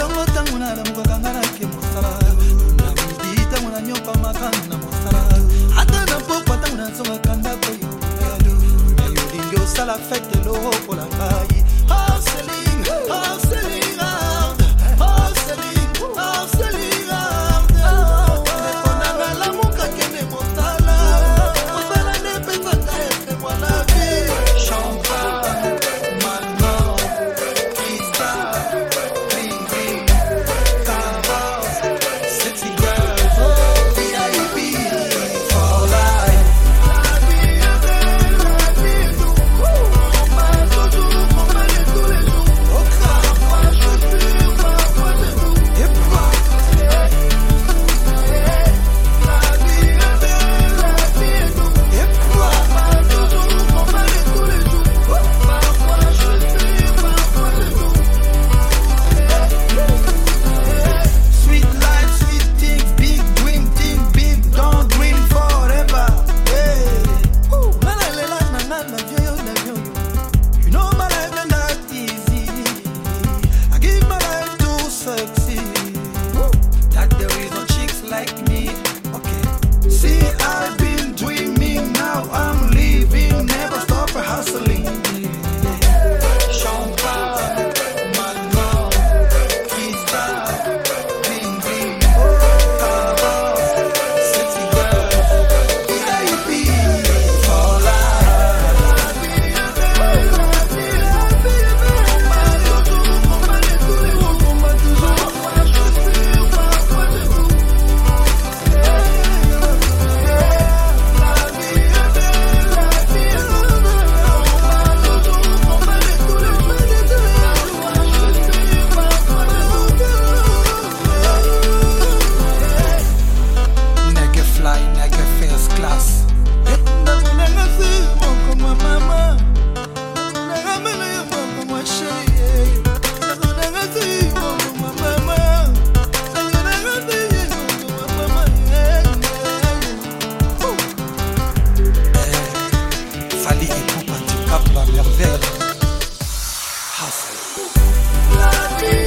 ntango ntango nalamukaka nga nake mosala namidi ntango nanyoka makanga na mosala ata na pokwa ntango nazongaka ndako yo nayolingi osala fete lokola ngai merveille. Hustle.